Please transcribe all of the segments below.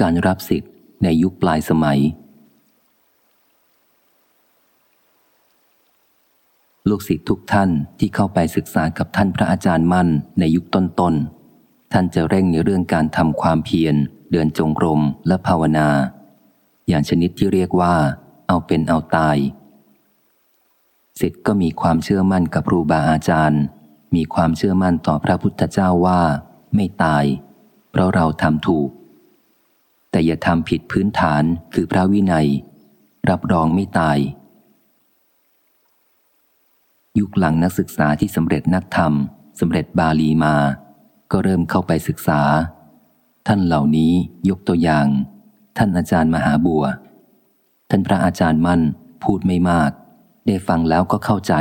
การรับสิทธิ์ในยุคปลายสมัย ลูกศิษย์ทุกท่านที่เข้าไปศึกษากับท่านพระอาจารย์มั่นในยุคต้นๆ ท่านจะเร่งในเรื่องการทำความเพียร เดินจงกรมและภาวนา อย่างชนิดที่เรียกว่า เอาเป็นเอาตายสิทธิ์ก็มีความเชื่อมั่นกับครูบาอาจารย์ มีความเชื่อมั่นต่อพระพุทธเจ้าว่า ไม่ตาย เพราะเราทำถูก แต่อย่าทำผิดพื้นฐานคือพระวินัย รับรองไม่ตาย ยุคหลังนักศึกษาที่สำเร็จนักธรรมสำเร็จบาลีมา ก็เริ่มเข้าไปศึกษา ท่านเหล่านี้ยกตัวอย่าง ท่านอาจารย์มหาบัว ท่านพระอาจารย์มั่นพูดไม่มาก ได้ฟังแล้วก็เข้าใจ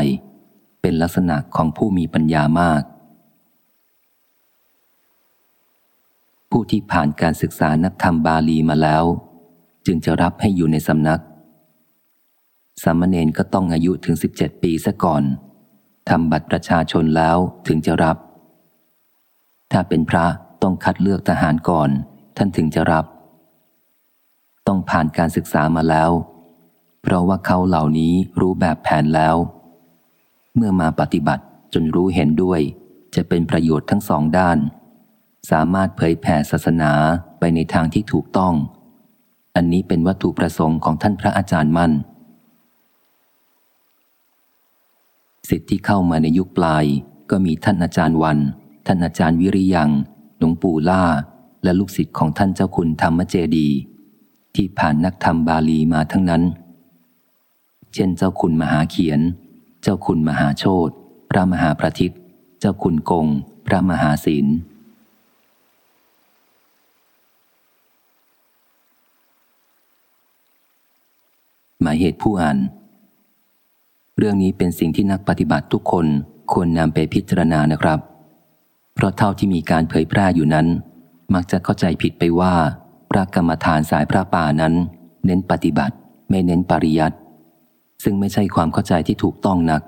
เป็นลักษณะของผู้มีปัญญามาก ผู้ที่ผ่านการศึกษานักธรรมบาลีมาแล้ว จึงจะรับให้อยู่ในสำนัก สามเณรก็ต้องอายุถึง 17 ปีซะก่อนทำบัตรประชาชนแล้วถึงจะรับ ถ้าเป็นพระต้องคัดเลือกทหารก่อน ท่านถึงจะรับ ต้องผ่านการศึกษามาแล้ว เพราะว่าเขาเหล่านี้รู้แบบแผนแล้ว เมื่อมาปฏิบัติจนรู้เห็นด้วย จะเป็นประโยชน์ทั้งสองด้าน สามารถเผยแผ่ศาสนาไปในทางที่ถูกต้อง อันนี้เป็นวัตถุประสงค์ของท่านพระอาจารย์มั่น สิทธิ์ที่เข้ามาในยุคปลาย ก็มีท่านอาจารย์วัน ท่านอาจารย์วิริยังหลวงปู่ล่า และลูกศิษย์ของท่านเจ้าคุณธรรมเจดี ที่ผ่านนักธรรมบาลีมาทั้งนั้น เช่นเจ้าคุณมหาเขียน เจ้าคุณมหาโชตพระมหาประทิตเจ้าคุณกง พระมหาศิล หมายเหตุผู้อ่าน เรื่องนี้เป็นสิ่งที่นักปฏิบัติทุกคนควรนำไปพิจารณานะครับ เพราะเท่าที่มีการเผยแพร่อยู่นั้น มักจะเข้าใจผิดไปว่า พระกรรมฐานสายพระป่านั้น เน้นปฏิบัติ ไม่เน้นปริยัติ ซึ่งไม่ใช่ความเข้าใจที่ถูกต้องนัก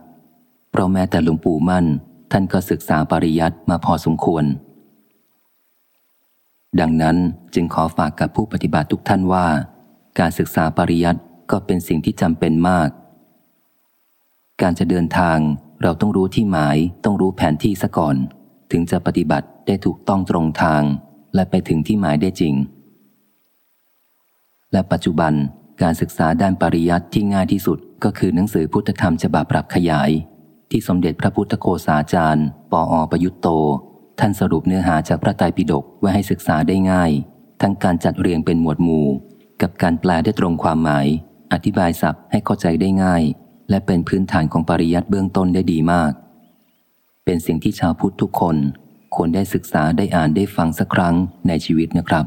เพราะแม้แต่หลวงปู่มั่น ท่านก็ศึกษาปริยัติมาพอสมควร ดังนั้นจึงขอฝากกับผู้ปฏิบัติทุกท่านว่า การศึกษาปริยัติ ก็เป็นสิ่งที่จำเป็นมาก การจะเดินทางเราต้องรู้ที่หมายต้องรู้แผนที่ซะก่อน ถึงจะปฏิบัติได้ถูกต้องตรงทาง และไปถึงที่หมายได้จริง และปัจจุบันการศึกษาด้านปริยัติที่ง่ายที่สุดก็คือหนังสือพุทธธรรมฉบับปรับขยาย ที่สมเด็จพระพุทธโฆษาจารย์ ปออประยุตโต ท่านสรุปเนื้อหาจากพระไตรปิฎกไว้ให้ศึกษาได้ง่าย ทั้งการจัดเรียงเป็นหมวดหมู่ กับการแปลได้ตรงความหมาย อธิบายศัพท์ให้เข้าใจได้ง่าย และเป็นพื้นฐานของปริยัติเบื้องต้นได้ดีมาก เป็นสิ่งที่ชาวพุทธทุกคนควรได้ศึกษาได้อ่านได้ฟังสักครั้งในชีวิตนะครับ